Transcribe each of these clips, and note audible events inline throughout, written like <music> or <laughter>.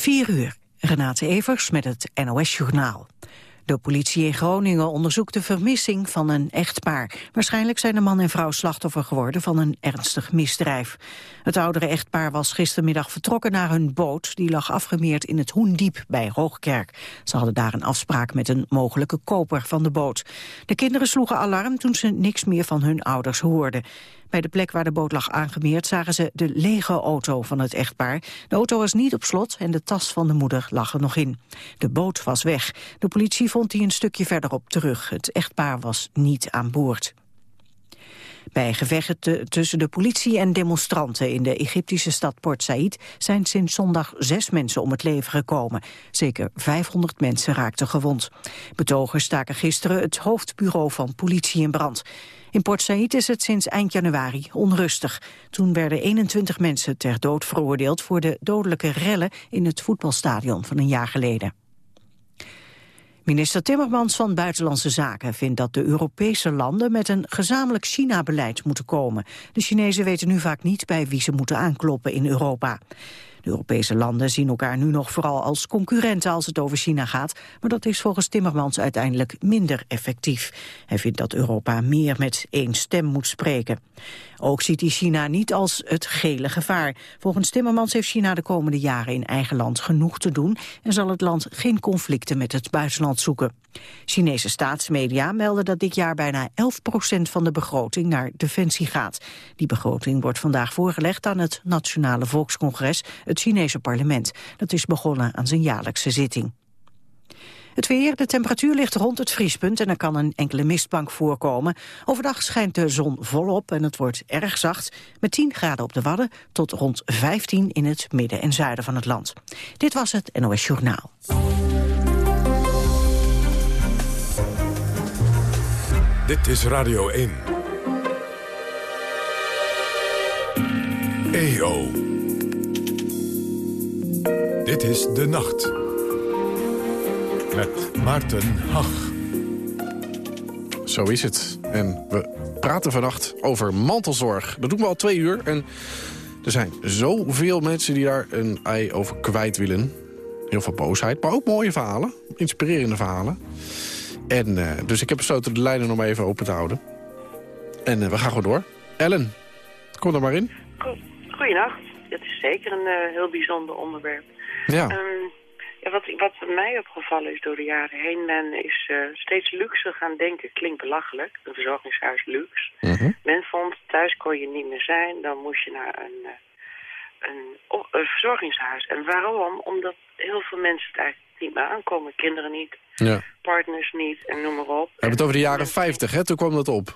4 uur. Renate Evers met het NOS Journaal. De politie in Groningen onderzoekt de vermissing van een echtpaar. Waarschijnlijk zijn de man en vrouw slachtoffer geworden van een ernstig misdrijf. Het oudere echtpaar was gistermiddag vertrokken naar hun boot. Die lag afgemeerd in het Hoendiep bij Hoogkerk. Ze hadden daar een afspraak met een mogelijke koper van de boot. De kinderen sloegen alarm toen ze niks meer van hun ouders hoorden. Bij de plek waar de boot lag aangemeerd zagen ze de lege auto van het echtpaar. De auto was niet op slot en de tas van de moeder lag er nog in. De boot was weg. De politie vond die een stukje verderop terug. Het echtpaar was niet aan boord. Bij gevechten tussen de politie en demonstranten in de Egyptische stad Port Said zijn sinds zondag zes mensen om het leven gekomen. Zeker 500 mensen raakten gewond. Betogers staken gisteren het hoofdbureau van politie in brand. In Port Said is het sinds eind januari onrustig. Toen werden 21 mensen ter dood veroordeeld voor de dodelijke rellen in het voetbalstadion van een jaar geleden. Minister Timmermans van Buitenlandse Zaken vindt dat de Europese landen met een gezamenlijk China-beleid moeten komen. De Chinezen weten nu vaak niet bij wie ze moeten aankloppen in Europa. De Europese landen zien elkaar nu nog vooral als concurrenten als het over China gaat, maar dat is volgens Timmermans uiteindelijk minder effectief. Hij vindt dat Europa meer met één stem moet spreken. Ook ziet hij China niet als het gele gevaar. Volgens Timmermans heeft China de komende jaren in eigen land genoeg te doen en zal het land geen conflicten met het buitenland zoeken. Chinese staatsmedia melden dat dit jaar bijna 11% van de begroting naar defensie gaat. Die begroting wordt vandaag voorgelegd aan het Nationale Volkscongres, het Chinese parlement. Dat is begonnen aan zijn jaarlijkse zitting. Het weer, de temperatuur ligt rond het vriespunt en er kan een enkele mistbank voorkomen. Overdag schijnt de zon volop en het wordt erg zacht, met 10 graden op de Wadden tot rond 15 in het midden en zuiden van het land. Dit was het NOS Journaal. Dit is Radio 1. EO. Dit is De Nacht. Met Maarten Hach. Zo is het. En we praten vannacht over mantelzorg. Dat doen we al twee uur. En er zijn zoveel mensen die daar een ei over kwijt willen. Heel veel boosheid, maar ook mooie verhalen. Inspirerende verhalen. En, uh, dus ik heb besloten de lijnen nog even open te houden. En uh, we gaan gewoon door. Ellen, kom er maar in. Goedenacht. Het is zeker een uh, heel bijzonder onderwerp. Ja. Um, ja, wat, wat mij opgevallen is door de jaren heen, men is uh, steeds luxe gaan denken. Klinkt belachelijk, een verzorgingshuis luxe. Mm -hmm. Men vond, thuis kon je niet meer zijn, dan moest je naar een, uh, een, een, verzorgingshuis. En waarom? Omdat heel veel mensen het eigenlijk niet meer aankomen. Kinderen niet, ja. partners niet en noem maar op. We hebben het over de jaren 50, hè? Toen kwam dat op.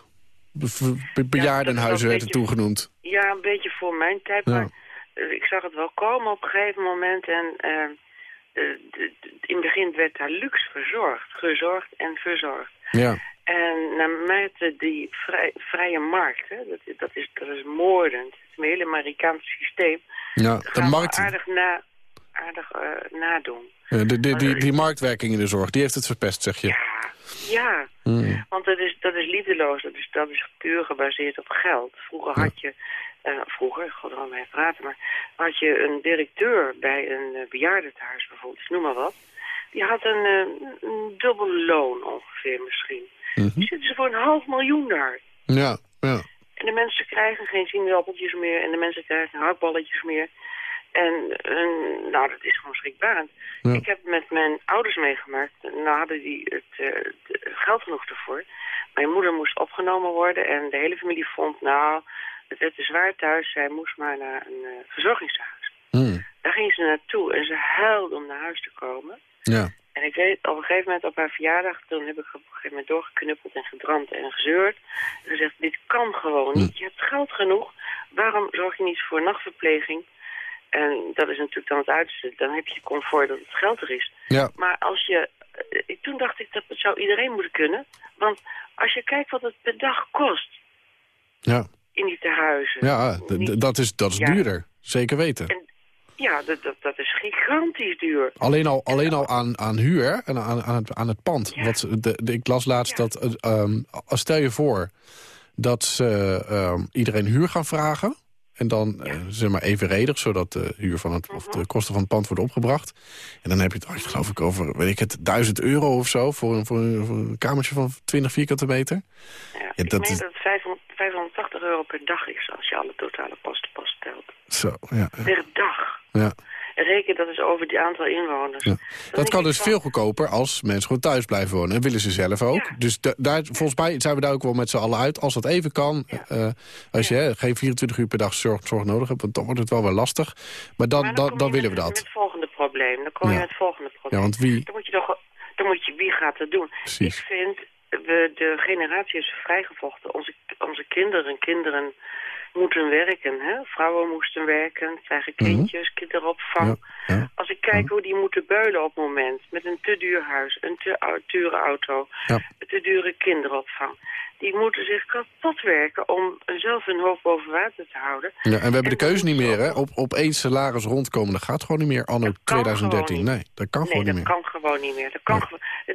Be bejaardenhuizen ja, werd het toen genoemd. Ja, een beetje voor mijn tijd, maar ja. ik zag het wel komen op een gegeven moment en... Uh, in het begin werd daar luxe verzorgd. Gezorgd en verzorgd. Ja. En naarmate die vrij, vrije markt, hè, dat, dat, is, dat is moordend. Het hele Amerikaans systeem. Ja, de markt... aardig, na, aardig uh, nadoen. De, de, die, die marktwerking in de zorg, die heeft het verpest, zeg je? Ja, ja. Hmm. want dat is, dat is liefdeloos. Dat is, dat is puur gebaseerd op geld. Vroeger had je... Uh, vroeger, ik ga er al mee praten, maar had je een directeur bij een uh, bejaardentehuis bijvoorbeeld, noem maar wat. Die had een, uh, een dubbel loon ongeveer misschien. Mm -hmm. Die zitten ze voor een half miljoen daar. Ja, ja. En de mensen krijgen geen sinaasappeltjes meer en de mensen krijgen geen hardballetjes meer. En nou, dat is gewoon schrikbarend. Ja. Ik heb met mijn ouders meegemaakt, nou hadden die het geld genoeg ervoor. Mijn moeder moest opgenomen worden en de hele familie vond, nou, het werd te zwaar thuis. Zij moest maar naar een uh, verzorgingshuis. Mm. Daar ging ze naartoe en ze huilde om naar huis te komen. Ja. En ik weet, op een gegeven moment op haar verjaardag, toen heb ik op een gegeven moment doorgeknuppeld en gedramd en gezeurd. En gezegd, dit kan gewoon niet. Mm. Je hebt geld genoeg. Waarom zorg je niet voor nachtverpleging? En dat is natuurlijk dan het uiterste. Dan heb je comfort dat het geld er is. Ja. Maar als je... Uh, toen dacht ik dat het zou iedereen moeten kunnen. Want als je kijkt wat het per dag kost... Ja in die tehuizen. Ja, dat is, dat is ja. duurder. Zeker weten. En, ja, dat, dat, dat is gigantisch duur. Alleen al, alleen al aan, aan huur en aan, aan, het, aan het pand. Ja. Wat de, de, ik las laatst Ja. dat... Um, stel je voor dat ze um, iedereen huur gaan vragen. En dan uh, zeg maar evenredig, zodat de huur van het, of de kosten van het pand worden opgebracht. En dan heb je het, geloof ik, over weet ik het, 1000 euro of zo... voor een, voor een, voor een kamertje van 20 vierkante meter. Ja, ja ik dat meen is... dat het 500, 580 euro per dag is... als je alle totale kosten pas telt. Zo, ja. Per dag. Ja. En reken dat is over die aantal inwoners. Ja. Dat kan dus veel goedkoper als mensen gewoon thuis blijven wonen. En willen ze zelf ook. Dus daar, volgens mij zijn we daar ook wel met z'n allen uit. Als dat even kan. Uh, als je hè, geen 24 uur per dag zorg, zorg nodig hebt. Want dan wordt het wel wel lastig. Maar dan, maar dan, dan, dan willen we dat. Met het volgende probleem. Dan kom je met het volgende probleem. Ja, want wie... Dan moet je toch... Dan moet je, wie gaat het doen? Precies. Ik vind, we, de generatie is vrijgevochten. Onze, onze kinderen, kinderen moeten werken. Hè? Vrouwen moesten werken, krijgen mhm. kindjes, kinderopvang. Ja, Als ik kijk hoe die moeten beulen op het moment... met een te duur huis, een te dure auto, een te dure kinderopvang... die moeten zich kapot werken om zelf hun hoofd boven water te houden. Ja, en we hebben de keuze niet meer, hè? Op, op één salaris rondkomen, dat gaat gewoon niet meer anno 2013. Nee, dat kan gewoon niet meer. dat kan gewoon niet meer. Dat kan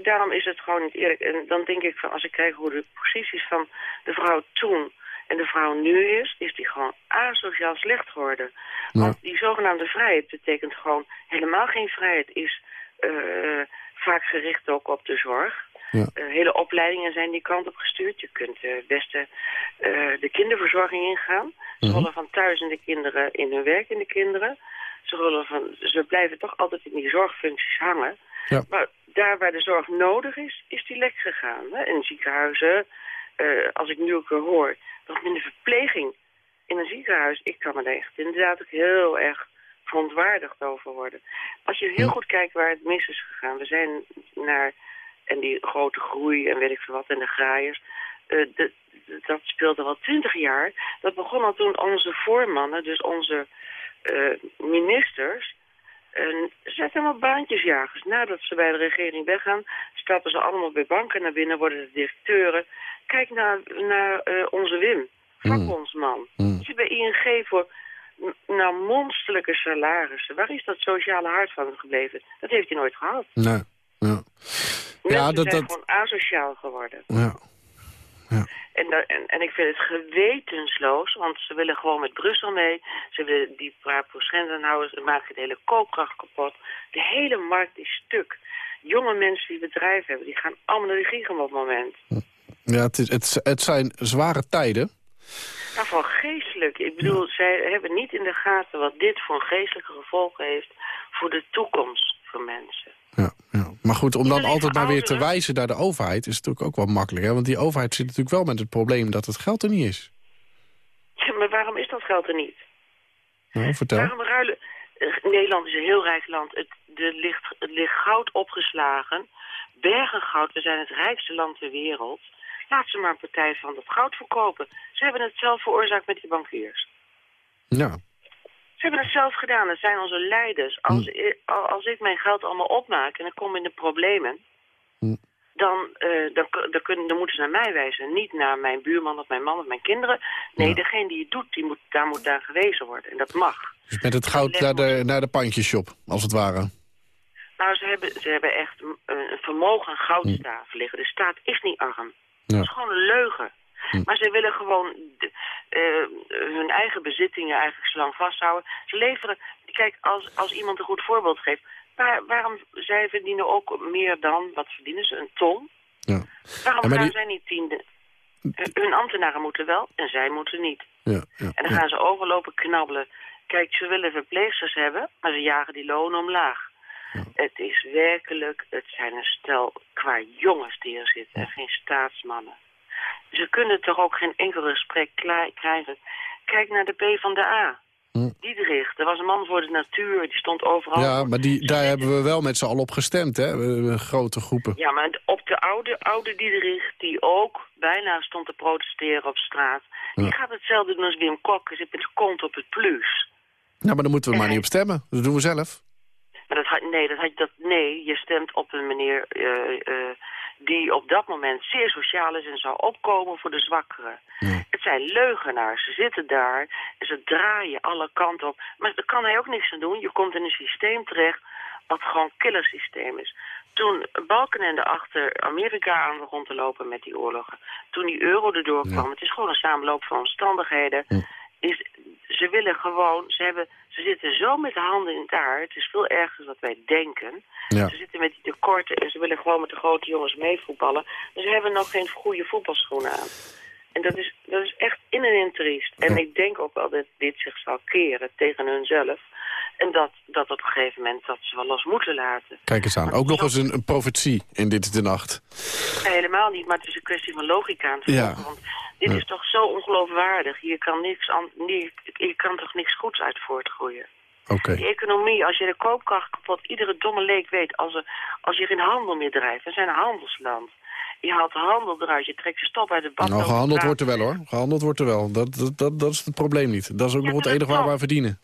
Daarom is het gewoon niet eerlijk. En dan denk ik, van, als ik kijk hoe de posities van de vrouw toen en de vrouw nu is, is die gewoon asociaal slecht geworden. Want die zogenaamde vrijheid betekent gewoon helemaal geen vrijheid. Is uh, vaak gericht ook op de zorg. Ja. Uh, hele opleidingen zijn die kant op gestuurd. Je kunt uh, beste de kinderverzorging ingaan. Ze mhm. rollen van thuis en de kinderen in hun werkende kinderen. Ze, rollen van, ze blijven toch altijd in die zorgfuncties hangen. Ja. Maar daar waar de zorg nodig is, is die lek gegaan. Hè? In ziekenhuizen, als ik nu ook hoor wat minder verpleging in een ziekenhuis. Ik kan me daar echt inderdaad ook heel erg verontwaardigd over worden. Als je heel goed kijkt waar het mis is gegaan. We zijn naar, en die grote groei en weet ik veel wat, en de graaiers. Uh, de, dat speelde al twintig jaar. Dat begon al toen onze voormannen, dus onze uh, ministers... En zetten hem op baantjesjagers. Nadat ze bij de regering weggaan, stappen ze allemaal bij banken naar binnen, worden de directeuren. Kijk naar, naar uh, onze Wim, vakbondsman. Mm. mm. Zit bij ING voor naar monsterlijke salarissen. Waar is dat sociale hart van gebleven? Dat heeft hij nooit gehad. Nee, ja. ja dat, zijn dat... gewoon asociaal geworden. Ja. Ja. En, en, en ik vind het gewetensloos, want ze willen gewoon met Brussel mee. Ze willen die paar procent houden, ze maken de hele koopkracht kapot. De hele markt is stuk. Jonge mensen die bedrijven hebben, die gaan allemaal naar de giegem op het moment. Ja, het, is, het, het zijn zware tijden. Nou, van geestelijk. Ik bedoel, zij hebben niet in de gaten wat dit voor geestelijke gevolgen heeft voor de toekomst van mensen. Ja, ja. Maar goed, om dan altijd maar weer te wijzen naar de overheid... is natuurlijk ook wel makkelijk. Hè? Want die overheid zit natuurlijk wel met het probleem dat het geld er niet is. Ja, maar waarom is dat geld er niet? Nou, vertel. Waarom ruilen... Eh, Nederland is een heel rijk land. Het, er ligt, het ligt goud opgeslagen. Bergen goud. We zijn het rijkste land ter wereld. Laat ze maar een partij van dat goud verkopen. Ze hebben het zelf veroorzaakt met die bankiers. Ja. Ze hebben het zelf gedaan. Dat zijn onze leiders. Als, hm. ik, als ik mijn geld allemaal opmaak en ik kom in de problemen... Hm. Dan, uh, dan, dan, kunnen, dan, moeten ze naar mij wijzen. Niet naar mijn buurman of mijn man of mijn kinderen. Nee, degene die het doet, die moet, daar moet daar gewezen worden. En dat mag. Dus met het goud naar de, naar de pandjeshop, als het ware? Nou, ze hebben, ze hebben echt een vermogen goudstaven hm. liggen. De staat is niet arm. Dat is gewoon een leugen. Hm. Maar ze willen gewoon de, uh, hun eigen bezittingen eigenlijk zo lang vasthouden. Ze leveren, kijk, als, als iemand een goed voorbeeld geeft... Waar, waarom, zij verdienen ook meer dan, wat verdienen ze, een ton? Ja. Waarom gaan zij niet tiende? Hun ambtenaren moeten wel en zij moeten niet. Ja, ja, en dan gaan ze overlopen knabbelen. Kijk, ze willen verpleegsters hebben, maar ze jagen die lonen omlaag. Het is werkelijk, het zijn een stel qua jongens die er zitten en geen staatsmannen. Ze kunnen toch ook geen enkel gesprek krijgen. Kijk naar de P van de A. Hm. Diederich, er was een man voor de natuur, die stond overal. Ja, maar die, daar hebben we wel met z'n allen op gestemd, hè? Grote groepen. Ja, maar op de oude, oude Diederich, die ook bijna stond te protesteren op straat... die gaat hetzelfde doen als Wim Kok, zit met zijn kont op het plus. Nou, maar dan moeten we maar niet op stemmen. Dat doen we zelf. Maar dat nee, dat dat, nee, je stemt op een meneer uh, uh, die op dat moment zeer sociaal is en zou opkomen voor de zwakkeren. Het zijn leugenaars. Ze zitten daar en ze draaien alle kanten op. Maar daar kan hij ook niks aan doen. Je komt in een systeem terecht wat gewoon killersysteem is. Toen Balkenende achter Amerika aan begon te lopen met die oorlogen. Toen die euro erdoor kwam. Het is gewoon een samenloop van omstandigheden. is, ze willen gewoon, ze, hebben, ze zitten zo met de handen in het haar. Het is veel erger dan wij denken. Ja. Ze zitten met die tekorten en ze willen gewoon met de grote jongens meevoetballen. Dus ze hebben nog geen goede voetbalschoenen aan. En dat is, dat is echt in en in triest. En ik denk ook wel dat dit zich zal keren tegen hunzelf. En dat, dat op een gegeven moment dat ze wel los moeten laten. Kijk eens aan. Ook nog eens een, een profetie in Dit de Nacht. Helemaal niet, maar het is een kwestie van logica aan het Ja. Want dit is toch zo ongeloofwaardig. Hier kan, niks nie- hier kan toch niks goeds uit voortgroeien. Oké. Die economie, als je de koopkracht kapot... Iedere domme leek weet, als, er, als je geen handel meer drijft... We zijn een handelsland. Je haalt de handel eruit, je trekt de stop uit de bad. Nou, gehandeld wordt er wel hoor. Gehandeld wordt er wel. Dat, dat, dat, dat is het probleem niet. Dat is ook Ja, nog het enige waar we aan verdienen.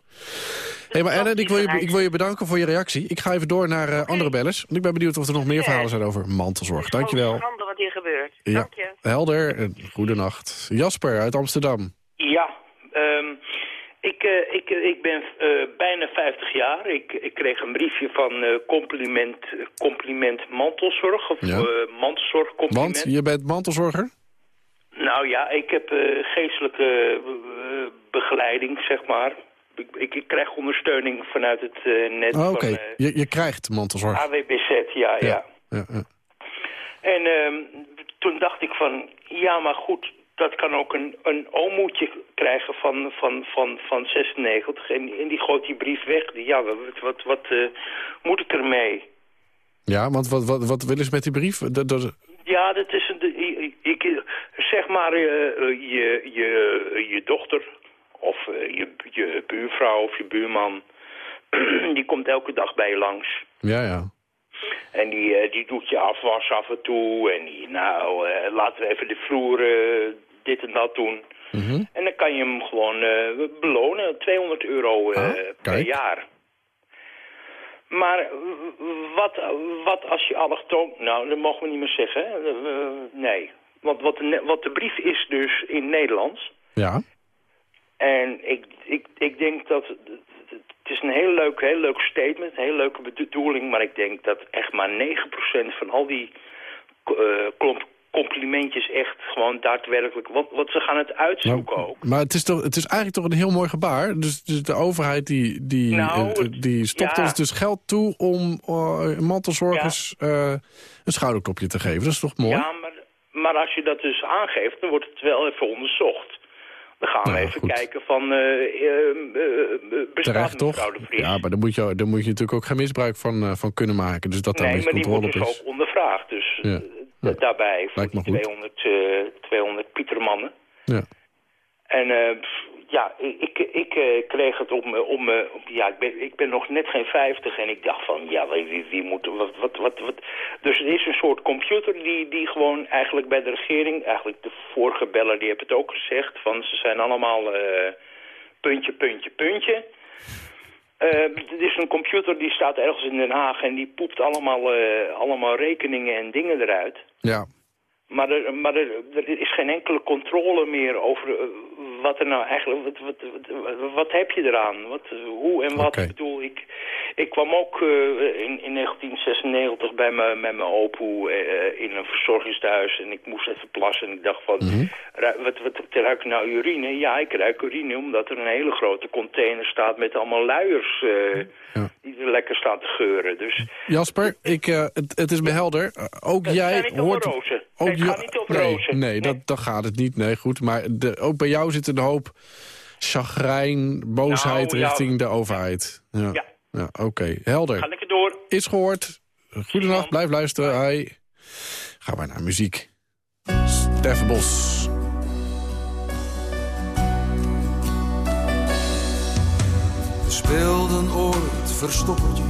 Hé, maar Ellen, ik wil, je, ik wil je bedanken voor je reactie. Ik ga even door naar eh, andere bellers. Want ik ben benieuwd of er nog meer verhalen zijn over mantelzorg. Dankjewel. schande wat hier gebeurt. Ja, Dank je. helder. Eh, Goedenacht. Jasper uit Amsterdam. Ja, ehm, ik, eh, ik, ik ben eh, bijna 50 jaar. Ik, ik kreeg een briefje van eh, compliment, compliment mantelzorg. Of Ja. mantelzorg compliment. Want je bent mantelzorger? Nou ja, ik heb eh, geestelijke eh, begeleiding, zeg maar. Ik, ik, krijg ondersteuning vanuit het eh, net Oh, Oké, eh, je, je krijgt mantelzorg. AWBZ, ja, ja. ja, ja. En ehm, toen dacht ik van, ja, maar goed, dat kan ook een, een omoetje krijgen van, van, van, van 96. En, en die gooit die brief weg. Ja, wat, wat, wat eh, moet ik ermee? Ja, want wat, wat, wat willen ze met die brief? Dat, dat, Ja, dat is een, ik, zeg maar je, je, je dochter of eh, je, je buurvrouw of je buurman, <clears throat> die komt elke dag bij je langs. ja, ja. En die, eh, die doet je afwas af en toe. En die, nou, eh, laten we even de vloer eh, dit en dat doen. Mhm. En dan kan je hem gewoon belonen. 200 euro Ah, per kijk. jaar. Maar wat, wat als je allochtoon... Nou, dat mogen we niet meer zeggen. nee. Want wat de, wat de brief is dus in Nederlands... Ja, En ik, ik, ik denk dat... Het is een heel leuk, heel leuk statement, een hele leuke bedoeling... maar ik denk dat echt maar 9% van al die eh, complimentjes echt gewoon daadwerkelijk... Want, want ze gaan het uitzoeken Nou, ook. maar het is, toch, het is eigenlijk toch een heel mooi gebaar. Dus, dus de overheid die, die, Nou, eh, het- die stopt ja. ons dus geld toe om eh, mantelzorgers een schouderklopje te geven. Dat is toch mooi? Ja, maar, maar als je dat dus aangeeft, dan wordt het wel even onderzocht. Dan gaan we Nou, even goed. kijken van, eh, bestaat Terecht toch? Ja, maar daar moet, je, daar moet je natuurlijk ook geen misbruik van, van kunnen maken. Dus dat daar nee, een maar beetje die controle wordt op dus is. ook ondervraagd. Dus Ja. Ja. daarbij voor die goed. 200, eh 200 Pietermannen. Ja. En eh, pff, ja, ik, ik, eh, kreeg het om, eh, om, eh, om- ja, ik ben, ik ben nog net geen 50 en ik dacht van, ja, wie, wie, moet, wat, wat, wat, wat. Dus het is een soort computer die, die gewoon eigenlijk bij de regering, eigenlijk de vorige beller die heeft het ook gezegd, van ze zijn allemaal puntje, puntje, puntje. Het is een computer die staat ergens in Den Haag en die poept allemaal, allemaal rekeningen en dingen eruit. ja. Maar, er, maar er, er is geen enkele controle meer over eh, wat er nou eigenlijk... Wat, wat, wat, wat heb je eraan? Wat, hoe en wat? Ik bedoel, ik, ik kwam ook eh, in, in 1996 bij me, met mijn opoe eh, in een verzorgingstehuis... en ik moest even plassen en ik dacht van... Mhm. wat, wat ruik ik nou urine? Ja, ik ruik urine omdat er een hele grote container staat... met allemaal luiers Ja. die er lekker staan te geuren. Dus Jasper, ik, het, het is me helder. Ook jij hoort... rozen. Ook niet over nee, rozen. Nee, Nee. Dat, dat gaat het niet. Nee, goed. Maar de, ook bij jou zit een hoop chagrijn, boosheid Nou, ja. richting de overheid. Ja, Ja. ja oké. Helder. ga lekker door. Is gehoord. Goedenacht, blijf luisteren. Hi. Gaan we naar muziek. Stef Bos. We speelden ooit verstoppertje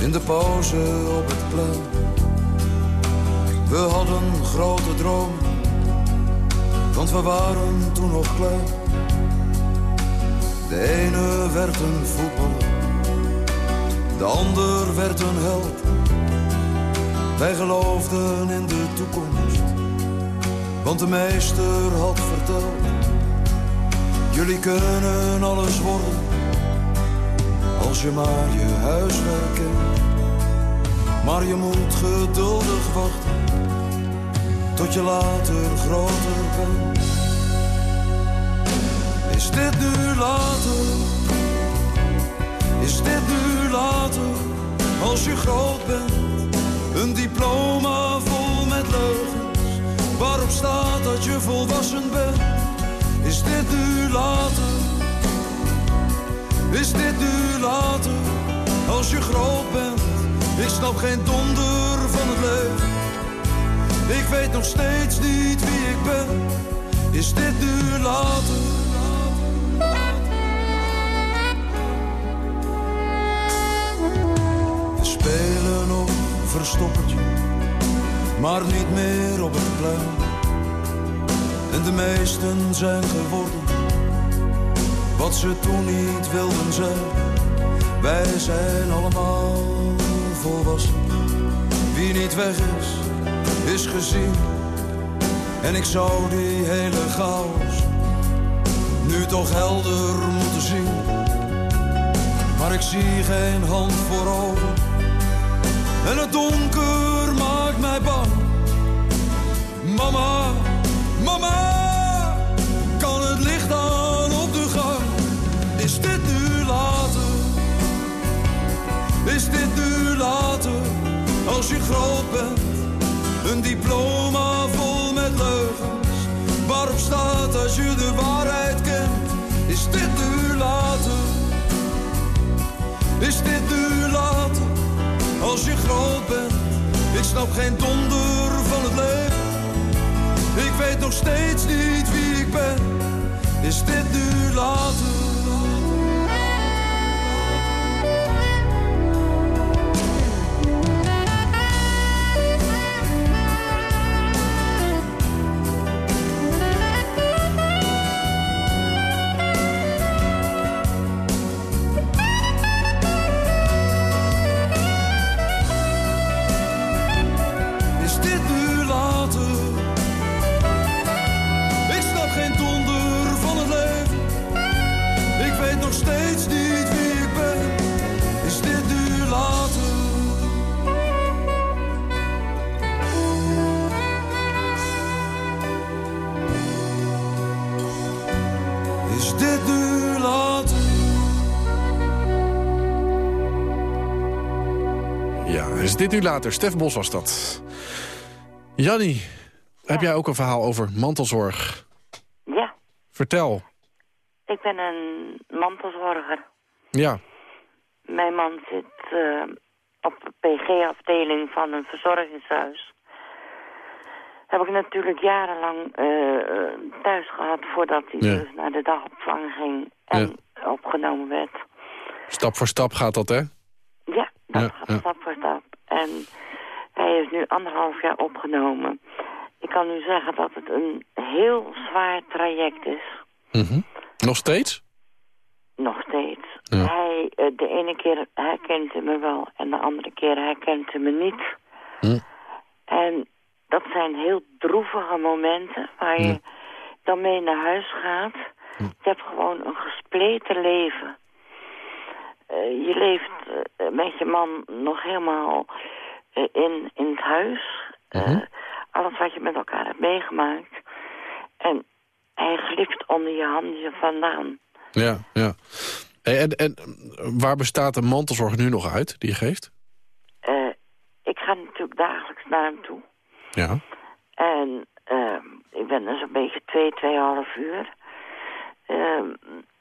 in de pauze op het plein. We hadden grote dromen, want we waren toen nog klein. De ene werd een voetballer, de ander werd een held. Wij geloofden in de toekomst, want de meester had verteld. Jullie kunnen alles worden als je maar je huiswerk kent. Maar je moet geduldig wachten tot je later groter bent. Is dit nu later? Is dit nu later? Als je groot bent, een diploma vol met leugens. Waarop staat dat je volwassen bent? Is dit nu later? Is dit nu later? Als je groot bent, ik snap geen donder van het leven. Ik weet nog steeds niet wie ik ben. Is dit nu later? We spelen nog verstoppertje, maar niet meer op het plein. En de meesten zijn geworden wat ze toen niet wilden zijn. Wij zijn allemaal volwassen. Wie niet weg is, is gezien. En ik zou die hele chaos nu toch helder moeten zien. Maar ik zie geen hand voor ogen. En het donker maakt mij bang. Mama, mama, kan het licht aan op de gang? Is dit nu later? Is dit nu later? Als je groot bent, een diploma vol met leugens. Waarop staat als je de waarheid kent? Is dit nu later? Is dit nu later? Als je groot bent, ik snap geen donder van het leven. Ik weet nog steeds niet wie ik ben. Is dit nu later? Dit u later? Stef Bos was dat. Jannie, heb jij ook een verhaal over mantelzorg? Ja, Vertel. ik ben een mantelzorger. Ja, Mijn man zit eh, op de PG-afdeling van een verzorgingshuis. Heb ik natuurlijk jarenlang eh, thuis gehad voordat hij Ja. dus naar de dagopvang ging en opgenomen werd. stap voor stap gaat dat, hè? Ja, dat Ja, gaat ja. stap voor stap. En hij is nu anderhalf jaar opgenomen. Ik kan u zeggen dat het een heel zwaar traject is. Mhm. Nog steeds? Nog steeds. Ja. Hij, eh, de ene keer herkent hij me wel en de andere keer herkent hij me niet. Hm. En dat zijn heel droevige momenten waar je dan mee naar huis gaat. Je hebt gewoon een gespleten leven. Eh, je leeft eh, met je man nog helemaal eh, in, in het huis. Mhm. Alles wat je met elkaar hebt meegemaakt. En hij glipt onder je handen vandaan. Ja, ja. En, en waar bestaat de mantelzorg nu nog uit, die je geeft? Ik ga natuurlijk dagelijks naar hem toe. Ja. En ik ben dus een beetje twee, tweeënhalf uur. Ehm,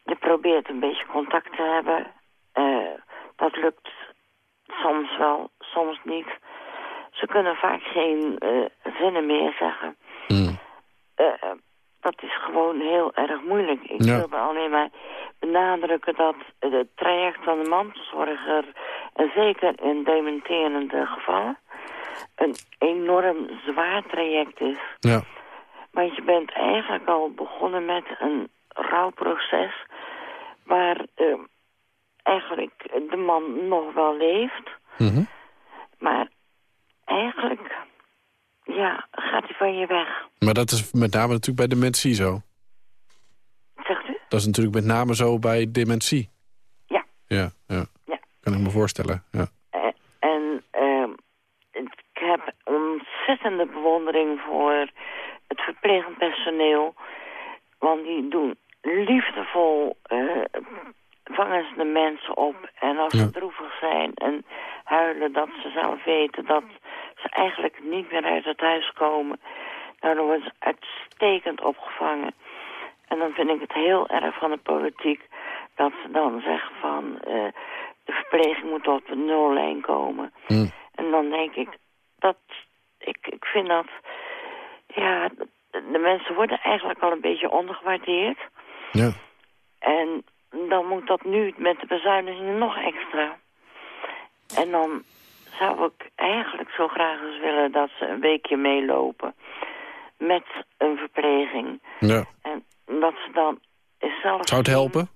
je probeert een beetje contact te hebben. Eh, dat lukt soms wel, soms niet. Ze kunnen vaak geen eh, zinnen meer zeggen. Hm. Eh, dat is gewoon heel erg moeilijk. Ik Ja. wilde alleen maar benadrukken dat het traject van de mantelzorger... en zeker in dementerende gevallen... een enorm zwaar traject is. Ja. Want je bent eigenlijk al begonnen met een rouwproces... waar eigenlijk de man nog wel leeft... Mhm. maar eigenlijk ja, gaat hij van je weg. Maar dat is met name natuurlijk bij dementie zo. Zegt u? Dat is natuurlijk met name zo bij dementie. Ja. Ja, ja. Ja. Kan ik me voorstellen, ja. Eh, en ehm, ik heb ontzettende bewondering voor het verplegend personeel. Want die doen liefdevol eh, vangen ze de mensen op. En als Ja. ze droevig zijn en huilen, dat ze zelf weten dat ze eigenlijk niet meer uit het huis komen. Nou, dan worden ze uitstekend opgevangen. En dan vind ik het heel erg van de politiek dat ze dan zeggen van... eh, de verpleging moet op de nullijn komen. En dan denk ik, dat, ik, ik vind dat... Ja, de, de mensen worden eigenlijk al een beetje ondergewaardeerd. Ja. En dan moet dat nu met de bezuinigingen nog extra. En dan zou ik eigenlijk zo graag eens willen dat ze een weekje meelopen met een verpleging. ja. En dat ze dan zelf... Zou het helpen?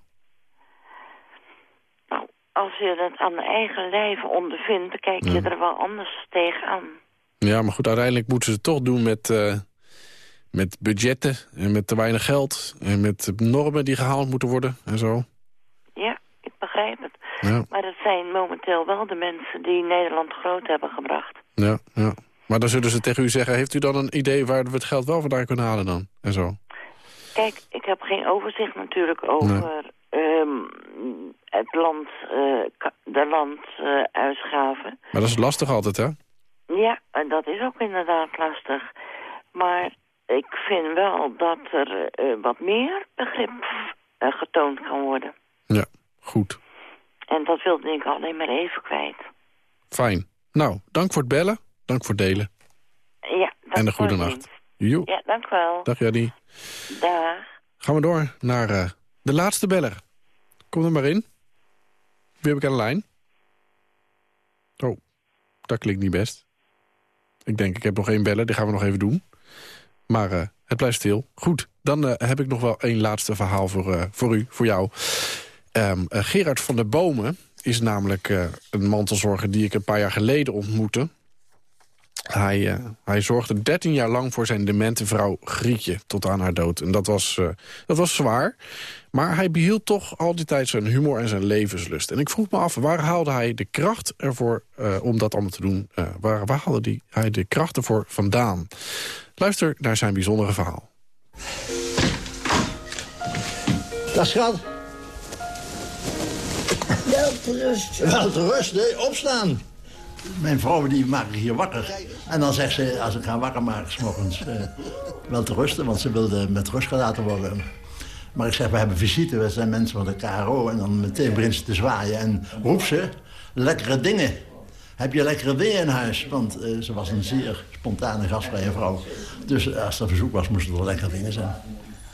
Nou, als je het aan de eigen lijve ondervindt, dan kijk je Ja. er wel anders tegenaan. Ja, maar goed, uiteindelijk moeten ze het toch doen met, eh, met budgetten en met te weinig geld. En met normen die gehaald moeten worden en zo. Ja, ik begrijp het. Ja, Maar het zijn momenteel wel de mensen die Nederland groot hebben gebracht. ja, ja. Maar dan zullen ze tegen u zeggen, heeft u dan een idee waar we het geld wel vandaan kunnen halen dan? En zo. Kijk, ik heb geen overzicht natuurlijk over ehm, het land, eh, de landuitgaven. Maar dat is lastig altijd, hè? ja, en dat is ook inderdaad lastig. Maar ik vind wel dat er eh, wat meer begrip eh, getoond kan worden. Ja, goed. En dat wilde ik alleen maar even kwijt. Fijn. Nou, dank voor het bellen. Dank voor het delen. Ja, dank En een goede nacht. Jo. Ja, dank wel. Dag Jannie. Dag. Gaan we door naar eh, de laatste beller. Kom er maar in. Wie heb ik aan de lijn? Oh, dat klinkt niet best. Ik denk, ik heb nog één beller, die gaan we nog even doen. Maar eh, het blijft stil. Goed, dan eh, heb ik nog wel één laatste verhaal voor, eh, voor u, voor jou. Ehm, eh, Gerard van der Bomen is namelijk een mantelzorger... die ik een paar jaar geleden ontmoette. Hij, hij zorgde 13 jaar lang voor zijn demente vrouw Grietje tot aan haar dood. En dat was, dat was zwaar. Maar hij behield toch al die tijd zijn humor en zijn levenslust. En ik vroeg me af, waar haalde hij de kracht ervoor om dat allemaal te doen? Waar, waar haalde hij de kracht ervoor vandaan? Luister naar zijn bijzondere verhaal. Dat schat. Wel te rusten. Wel te rust, hè? opstaan. Mijn vrouw die maakt hier wakker. En dan zegt ze, als ik ga wakker maken, s'morgens, eh wel te rusten, want ze wilde met rust gelaten worden. Maar ik zeg, we hebben visite, we zijn mensen van de KRO. En dan meteen begint ze te zwaaien en roept ze, lekkere dingen. Heb je lekkere dingen in huis? Want eh, ze was een zeer spontane, gastvrije vrouw. Dus als er verzoek was, moesten er lekkere dingen zijn.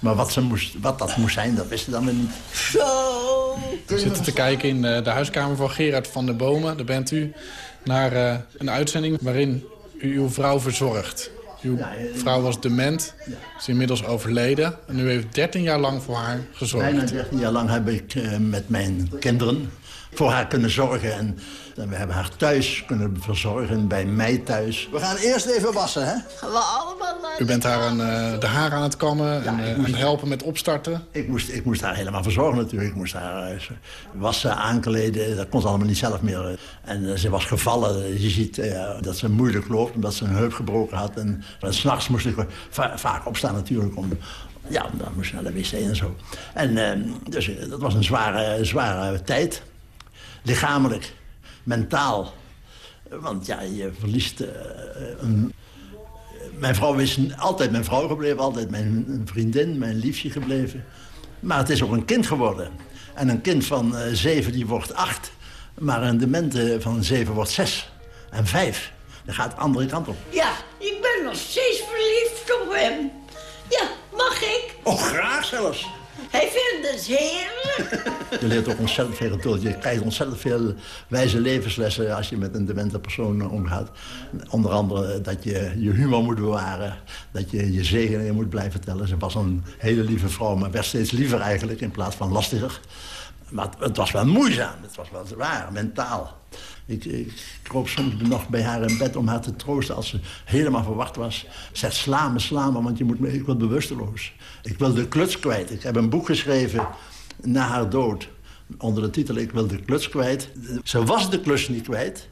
Maar wat, ze moest, wat dat moest zijn, dat wist ze dan weer niet. Zo. We zitten te kijken in eh, de huiskamer van Gerard van der Bomen, daar bent u, naar eh, een uitzending waarin u uw vrouw verzorgt. Uw vrouw was dement, is inmiddels overleden en u heeft 13 jaar lang voor haar Bijna gezorgd. 13 jaar lang heb ik eh, met mijn kinderen voor haar kunnen zorgen. En, en we hebben haar thuis kunnen verzorgen, bij mij thuis. We gaan eerst even wassen, hè? Gaan we allemaal naar U bent haar aan, eh, de haar aan het kammen en eh, aan het helpen met opstarten. Ik moest, ik moest haar helemaal verzorgen natuurlijk. Ik moest haar eh, wassen, aankleden. Dat kon ze allemaal niet zelf meer. En ze was gevallen. Je ziet eh, dat ze moeilijk loopt omdat ze een heup gebroken had. En, en s'nachts moest ik va- vaak opstaan natuurlijk. Om, ja, dan moest je naar de wc en zo. En dus dat was een zware, zware tijd. Lichamelijk, mentaal. Want ja, je verliest eh, een mijn vrouw is altijd mijn vrouw gebleven, altijd mijn vriendin, mijn liefje gebleven. Maar het is ook een kind geworden. En een kind van eh, zeven die wordt acht. Maar een demente van zeven wordt zes. En vijf. Dat gaat de andere kant op. Ja, ik ben nog steeds verliefd op hem. Ja, mag ik? Oh, graag zelfs. Hij vindt het heerlijk. Je leert ook ontzettend veel geduld. Je krijgt ontzettend veel wijze levenslessen als je met een demente persoon eh, omgaat. Onder andere dat je je humor moet bewaren. Dat je je zegeningen moet blijven tellen. Ze was een hele lieve vrouw, maar werd steeds liever eigenlijk in plaats van lastiger. Maar het, was wel moeizaam. Het was wel zwaar, mentaal. Ik, ik kroop soms nog bij haar in bed om haar te troosten als ze helemaal verwacht was. Zegt, sla me, sla me, want je moet me, ik word bewusteloos. Ik wil de kluts kwijt. Ik heb een boek geschreven na haar dood. Onder de titel Ik wil de kluts kwijt. Ze was de klus niet kwijt.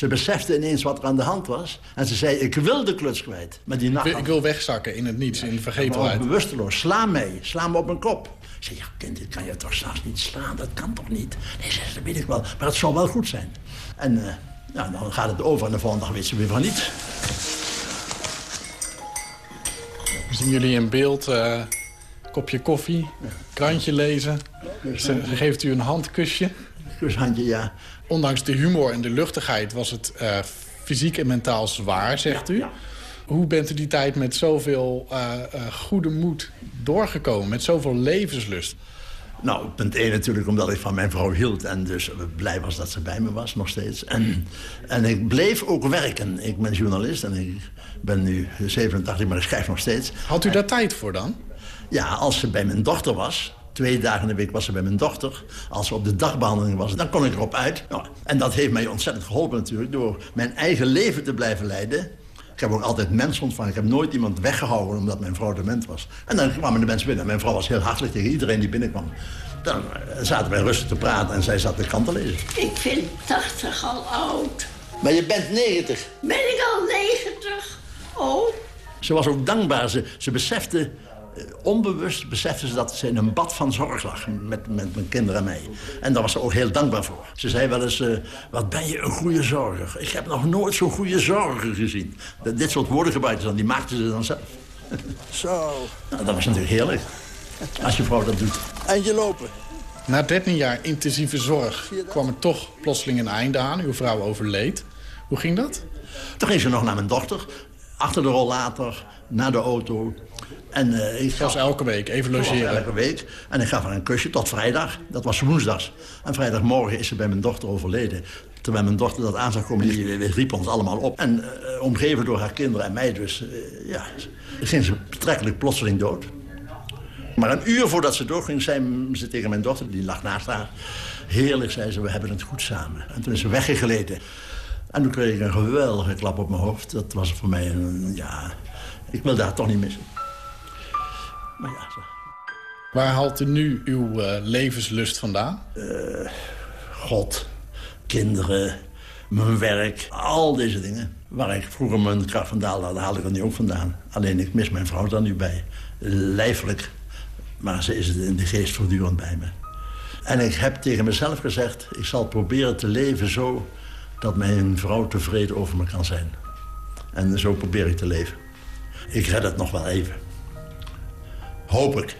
Ze besefte ineens wat er aan de hand was. En ze zei, ik wil de kluts kwijt. Maar die nacht... Ik wil wegzakken in het niets, in de vergetelheid. bewusteloos, sla mij, sla me op mijn kop. Ik zei, ja kind, dit kan je toch s'nachts niet slaan? Dat kan toch niet? Nee, zei, dat weet ik wel. Maar het zal wel goed zijn. En uh, nou, dan gaat het over en de volgende dag weet ze weer van niets. Zien jullie in beeld, uh, kopje koffie, krantje lezen. Ze geeft u een handkusje. Kushandje, ja. Ondanks de humor en de luchtigheid was het uh, fysiek en mentaal zwaar, zegt u. Hoe bent u die tijd met zoveel uh, uh, goede moed doorgekomen? Met zoveel levenslust? Nou, punt 1 natuurlijk omdat ik van mijn vrouw hield... en dus blij was dat ze bij me was, nog steeds. En, en ik bleef ook werken. Ik ben journalist en ik ben nu 87, maar ik schrijf nog steeds. Had u daar tijd voor dan? Ja, als ze bij mijn dochter was... Twee dagen in de week was ze bij mijn dochter. Als ze op de dagbehandeling was, dan kon ik erop uit. Nou, en dat heeft mij ontzettend geholpen natuurlijk... door mijn eigen leven te blijven leiden. Ik heb ook altijd mensen ontvangen. Ik heb nooit iemand weggehouden omdat mijn vrouw dement was. En dan kwamen de mensen binnen. Mijn vrouw was heel hartelijk tegen iedereen die binnenkwam. Dan zaten wij rustig te praten en zij zat de krant te lezen. Ik vind 80 al oud. Maar je bent 90. Ben ik al 90? Oh. Ze was ook dankbaar. Ze, ze besefte onbewust besefte ze dat ze in een bad van zorg lag met, met mijn kinderen en mij. En daar was ze ook heel dankbaar voor. Ze zei wel eens, uh, wat ben je een goede zorger. Ik heb nog nooit zo'n goede zorger gezien. dit soort woorden gebruikte ze dan, die maakten ze dan zelf. <laughs> Zo. Nou, dat was natuurlijk heerlijk. Als je vrouw dat doet. En je lopen. Na 13 jaar intensieve zorg kwam er toch plotseling een einde aan. Uw vrouw overleed. Hoe ging dat? Toen ging ze nog naar mijn dochter. Achter de rollator, naar de auto. En, uh, ik was elke week, even logeren. elke week. En ik gaf haar een kusje tot vrijdag. Dat was woensdags. En vrijdagmorgen is ze bij mijn dochter overleden. Terwijl mijn dochter dat aan zag komen, die <laughs> riep ons allemaal op. En uh, omgeven door haar kinderen en mij dus, uh, ja, ging ze betrekkelijk plotseling dood. Maar een uur voordat ze doorging, zei ze tegen mijn dochter, die lag naast haar... Heerlijk, zei ze, we hebben het goed samen. En toen is ze weggegleden. En toen kreeg ik een geweldige klap op mijn hoofd. Dat was voor mij een, ja... Ik wil daar toch niet missen. Maar ja, zo. Waar haalt u nu uw uh, levenslust vandaan? Uh, God, kinderen, mijn werk, al deze dingen. Waar ik vroeger mijn kracht vandaan had, haal ik er nu ook vandaan. Alleen ik mis mijn vrouw dan nu bij. Lijfelijk. Maar ze is in de geest voortdurend bij me. En ik heb tegen mezelf gezegd... ik zal proberen te leven zo dat mijn vrouw tevreden over me kan zijn. En zo probeer ik te leven. Ik red het nog wel even. Hoop ik.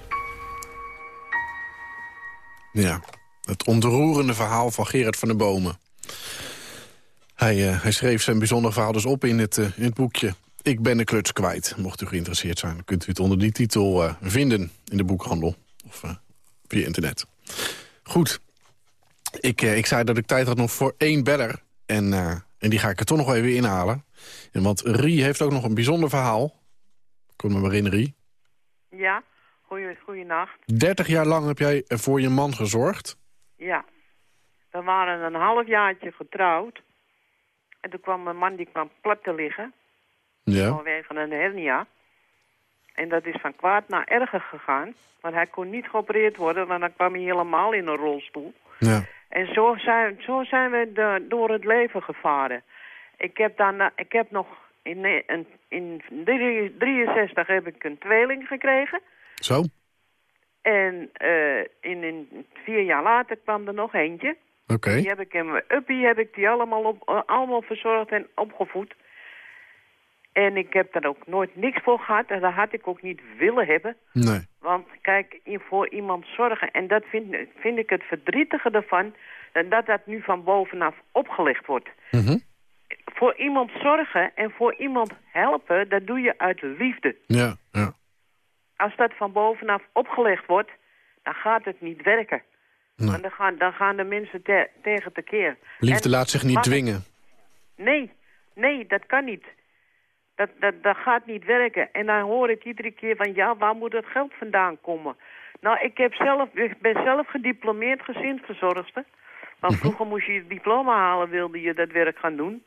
Ja, het ontroerende verhaal van Gerard van der Bomen. Hij, uh, hij schreef zijn bijzonder verhaal dus op in het, uh, in het boekje Ik ben de kluts kwijt. Mocht u geïnteresseerd zijn, kunt u het onder die titel uh, vinden in de boekhandel. Of via internet. Goed. Ik, ik zei dat ik tijd had nog voor één beller. En, en die ga ik er toch nog even inhalen. En want Rie heeft ook nog een bijzonder verhaal. Kom maar maar in, Rie. Ja, goeie, goeienacht. 30 jaar lang heb jij voor je man gezorgd? Ja. We waren een halfjaartje getrouwd. En toen kwam mijn man die kwam plat te liggen. Ja. Vanwege een hernia. En dat is van kwaad naar erger gegaan. Want hij kon niet geopereerd worden, want dan kwam hij helemaal in een rolstoel. Ja. En zo zijn, zo zijn we de, door het leven gevaren. Ik heb, dan, ik heb nog in, in, in 63 heb ik een tweeling gekregen. Zo? En uh, in, in, vier jaar later kwam er nog eentje. Oké. Okay. Die heb ik in mijn uppie heb ik die allemaal, op, allemaal verzorgd en opgevoed. En ik heb daar ook nooit niks voor gehad. En dat had ik ook niet willen hebben. Nee. Want kijk, voor iemand zorgen. En dat vind, vind ik het verdrietige ervan. Dat dat nu van bovenaf opgelegd wordt. Mm -hmm. Voor iemand zorgen en voor iemand helpen, dat doe je uit liefde. Ja, ja. Als dat van bovenaf opgelegd wordt, dan gaat het niet werken. Nee. Want dan gaan, dan gaan de mensen te, tegen tekeer. Liefde en laat zich niet dwingen. Nee, nee, dat kan niet. Dat, dat, dat gaat niet werken. En dan hoor ik iedere keer van, ja, waar moet het geld vandaan komen? Nou, ik, heb zelf, ik ben zelf gediplomeerd gezinsverzorgster. Want vroeger moest je je diploma halen, wilde je dat werk gaan doen.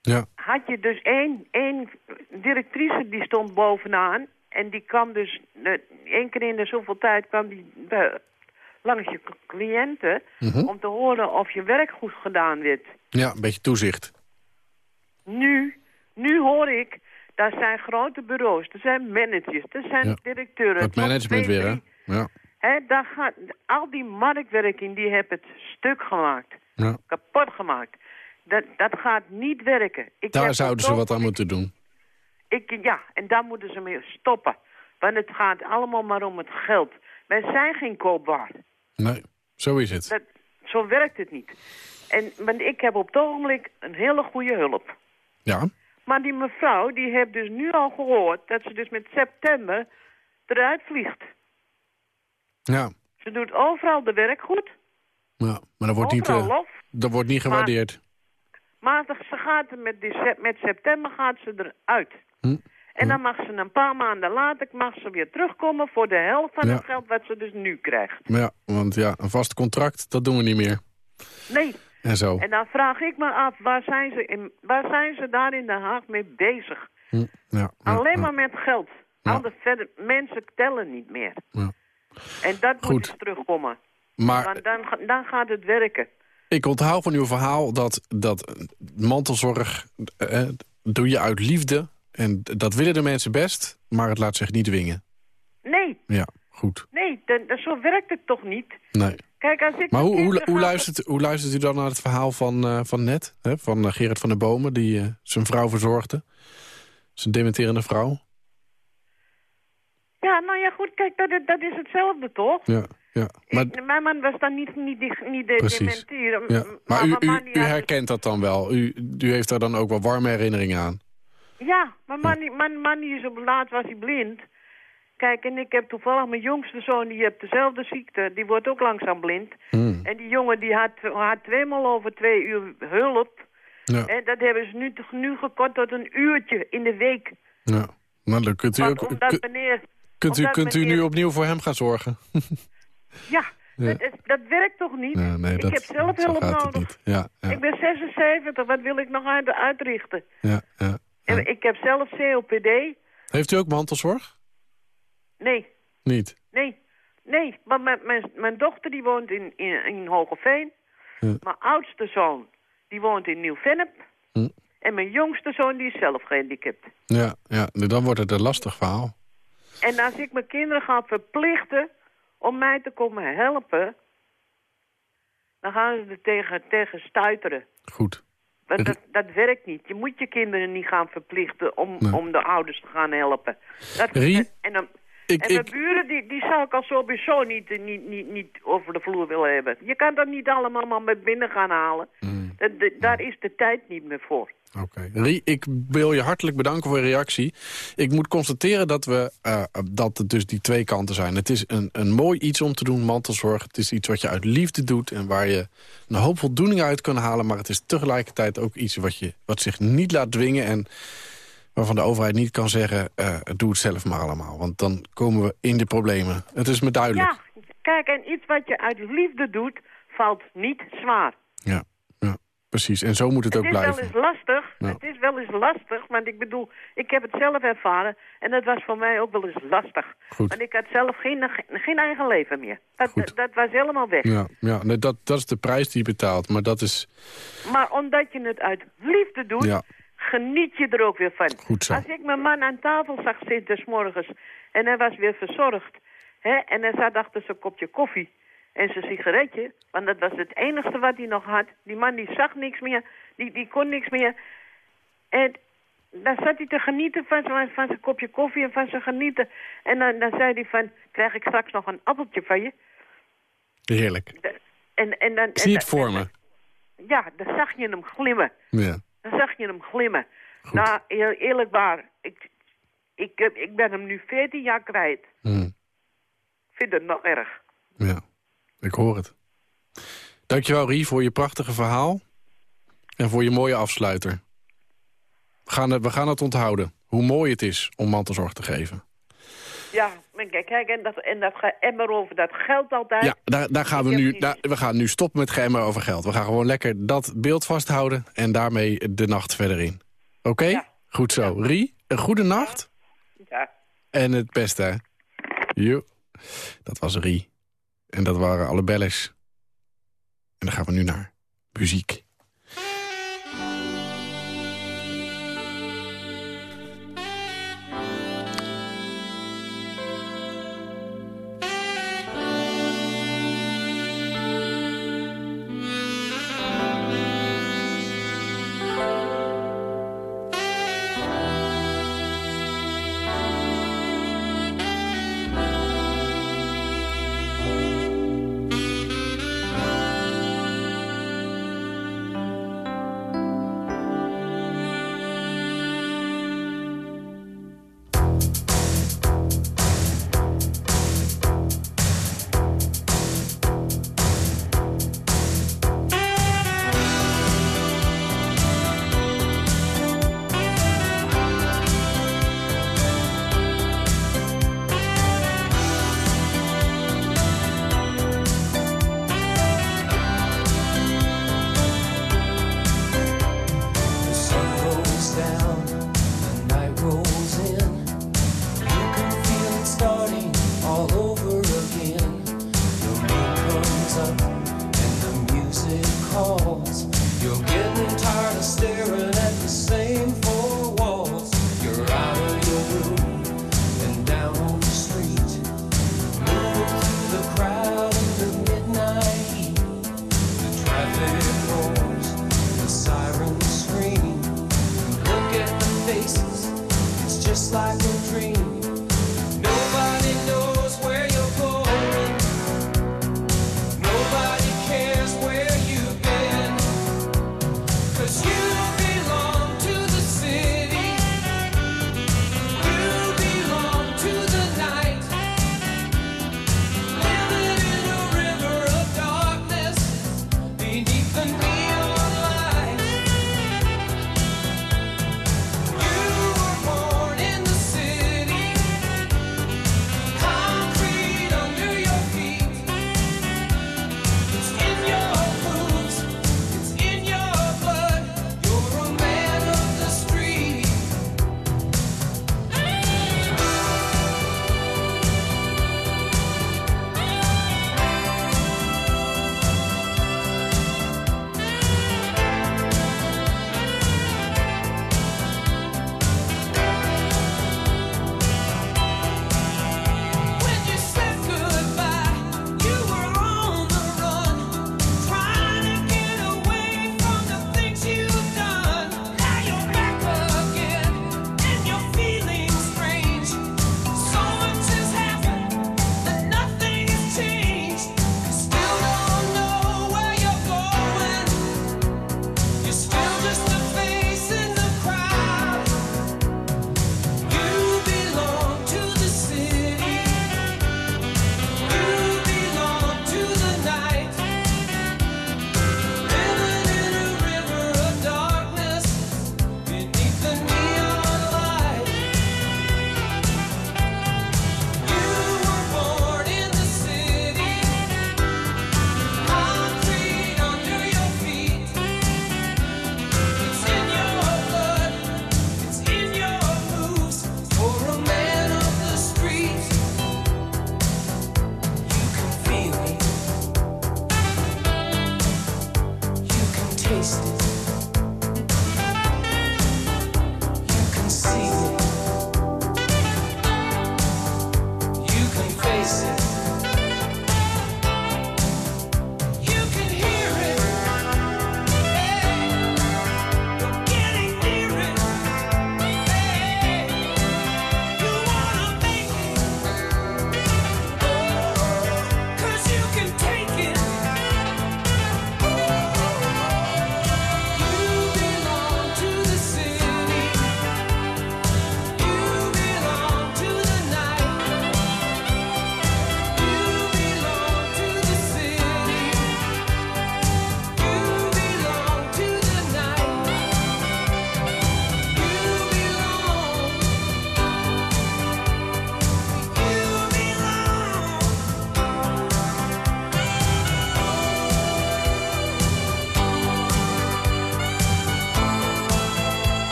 Ja. Had je dus één, één directrice die stond bovenaan. En die kwam dus, één keer in de zoveel tijd kwam die langs je cliënten... Mhm. om te horen of je werk goed gedaan werd. Ja, een beetje toezicht. Nu, nu hoor ik, daar zijn grote bureaus, er zijn managers, er zijn Ja. directeuren. Het management weer, hè? Ja. Daar gaat, al die marktwerking, die hebben het stuk gemaakt. ja. Kapot gemaakt. Dat, dat gaat niet werken. Ik Daar heb zouden ze wat aan moeten doen. Ik, ja, en daar moeten ze mee stoppen. Want het gaat allemaal maar om het geld. Wij zijn geen koopwaar. Nee, zo is het. Dat, zo werkt het niet. En, want ik heb op het ogenblik een hele goede hulp. Ja, Maar die mevrouw, die heeft dus nu al gehoord... dat ze dus met september eruit vliegt. ja. Ze doet overal de werk goed. ja. maar dat wordt, niet, lof. dat wordt niet gewaardeerd. Maar ze gaat er met, die met september gaat ze eruit. Hm. En dan mag ze een paar maanden later mag ze weer terugkomen... voor de helft van Ja. het geld wat ze dus nu krijgt. Ja, want ja, een vast contract, dat doen we niet meer. Nee. En zo. En dan vraag ik me af, waar zijn ze, in, waar zijn ze daar in Den Haag mee bezig? Hm, Ja, Alleen ja. maar met geld. De verder, mensen tellen niet meer. Ja. En dat Goed. moet dus terugkomen. Maar Want dan, dan gaat het werken. ik onthoud van uw verhaal dat, dat mantelzorg eh, doe je uit liefde. En dat willen de mensen best, maar het laat zich niet dwingen. Nee, Ja, goed. nee, dan- dan- zo werkt het toch niet? Nee. Kijk, als ik Maar hoe, hoe, hoe, luistert, hoe luistert u dan naar het verhaal van, eh, van net? Hè? Van eh, Gerard van der Bomen, die eh, zijn vrouw verzorgde? Zijn dementerende vrouw? Ja, nou ja, goed, kijk, dat, dat is hetzelfde, toch? Ja, ja. Maar, Ik- mijn man was dan niet, niet, niet, de Precies. ja. Maar u, u, man herkent dat dan wel? U, u heeft daar dan ook wel warme herinneringen aan? Ja, mijn man, die- mijn man die is op laat was hij blind. Kijk, en ik heb toevallig mijn jongste zoon, die heeft dezelfde ziekte. Die wordt ook langzaam blind. Hmm. En die jongen die had, had tweemaal over twee uur hulp. Ja. En dat hebben ze nu, toch nu gekort tot een uurtje in de week. Ja. Nou, dan kunt u, Want ook, omdat kun- meneer... kunt u, omdat kunt u nu opnieuw voor hem gaan zorgen? <laughs> Ja, Ja. Dat, dat werkt toch niet? Ja, nee, ik dat, heb zelf hulp nodig. ja, Ik ben 76, wat wil ik nog uit, uitrichten? ja, ja. En ik heb zelf COPD. Heeft u ook mantelzorg? Nee, Niet? nee, nee. Maar mijn, mijn, mijn dochter die woont in, in, in Hogeveen. Ja. Mijn oudste zoon die woont in Nieuw-Vennep. Hm. En mijn jongste zoon die is zelf gehandicapt. Ja, ja, dan wordt het een lastig verhaal. En als ik mijn kinderen ga verplichten om mij te komen helpen... dan gaan ze er tegen, tegen stuiteren. Goed. Dat, dat, dat werkt niet. Je moet je kinderen niet gaan verplichten om, Nee. om de ouders te gaan helpen. Dat, Rie, en dan, ik- en ik- buren, die, die zou ik al sowieso niet, niet, niet, niet over de vloer willen hebben. Je kan dat niet allemaal maar met binnen gaan halen. Mm. Daar is de tijd niet meer voor. Oké. Rie, ik wil je hartelijk bedanken voor je reactie. Ik moet constateren dat, we, eh, dat het dus die twee kanten zijn. Het is een, een mooi iets om te doen, mantelzorg. Het is iets wat je uit liefde doet en waar je een hoop voldoening uit kan halen. Maar het is tegelijkertijd ook iets wat, je, wat zich niet laat dwingen... en waarvan de overheid niet kan zeggen, eh, doe het zelf maar allemaal. Want dan komen we in de problemen. Het is me duidelijk. Ja, kijk, en iets wat je uit liefde doet, valt niet zwaar. Ja, ja, precies. En zo moet het, Het ook is wel blijven. eens lastig. Ja. Het is wel eens lastig, want ik bedoel, ik heb het zelf ervaren. En dat was voor mij ook wel eens lastig. Goed. Want ik had zelf geen, geen eigen leven meer. Dat, dat, dat was helemaal weg. Ja, ja dat, dat is de prijs die je betaalt. Maar dat is... Maar omdat je het uit liefde doet, Ja. Geniet je er ook weer van. Goed zo. Als ik mijn man aan tafel zag zitten s morgens en hij was weer verzorgd... Hè, en hij zat achter zijn kopje koffie en zijn sigaretje... want dat was het enigste wat hij nog had. Die man die zag niks meer, die, die kon niks meer. En dan zat hij te genieten van zijn, van zijn kopje koffie en van zijn genieten. En dan, dan zei hij van, krijg ik straks nog een appeltje van je? Heerlijk. En, en dan, zie het voor me. Ja, dan zag je hem glimmen. Ja. Dan zag je hem glimmen. Nou, eerlijk waar. Ik, ik, ik ben hem nu 14 jaar kwijt. Hm. Ik vind het nog erg. Ja, ik hoor het. Dankjewel, Rie, voor je prachtige verhaal. En voor je mooie afsluiter. We gaan het, we gaan het onthouden. Hoe mooi het is om mantelzorg te geven. Ja, kijk, en dat, en dat geëmmer over dat geld altijd. Ja, daar, daar gaan we, nu, daar, we gaan nu stoppen met gemmen over geld. We gaan gewoon lekker dat beeld vasthouden en daarmee de nacht verder in. Oké? Goed zo. Rie, een goede nacht Ja. en het beste. Jo. Dat was Rie. En dat waren alle belles. En dan gaan we nu naar muziek.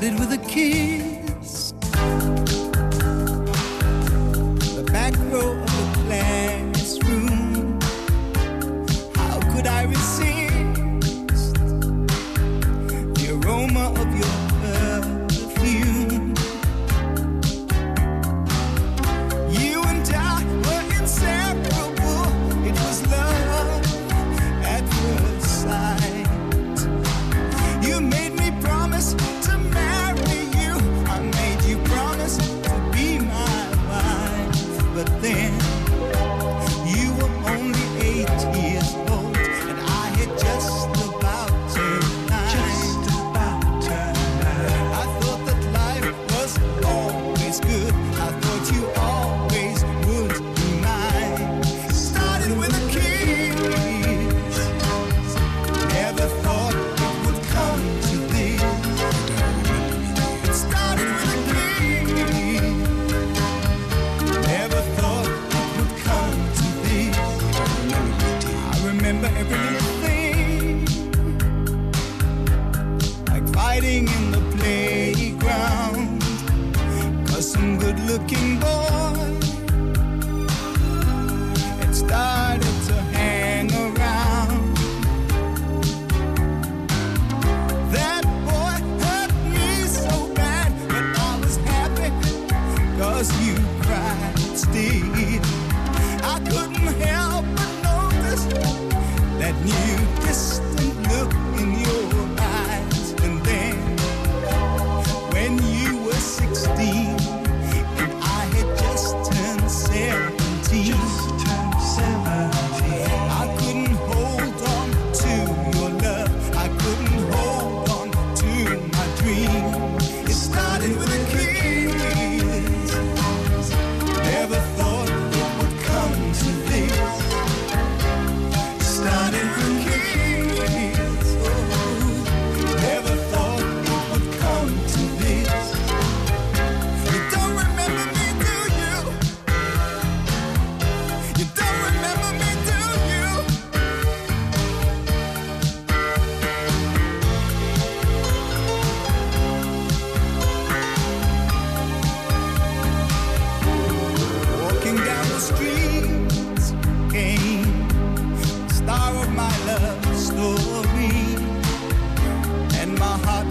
started with a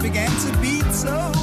began to beat so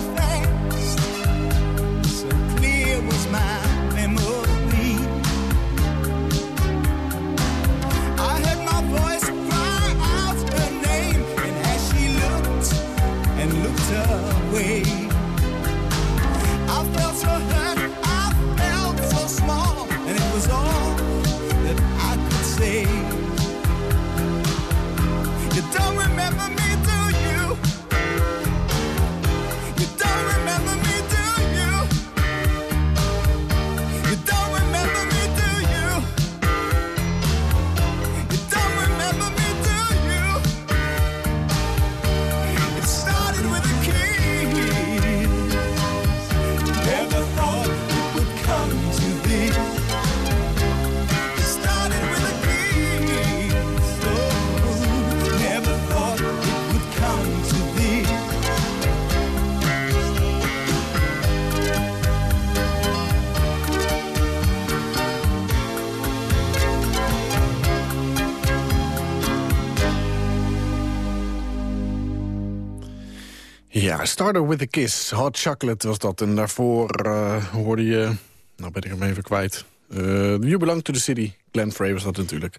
Starter with a Kiss, Hot Chocolate was dat. En daarvoor eh, hoorde je... Nou ben ik hem even kwijt. Uh, you Belong to the City, Glenn Frey was dat natuurlijk.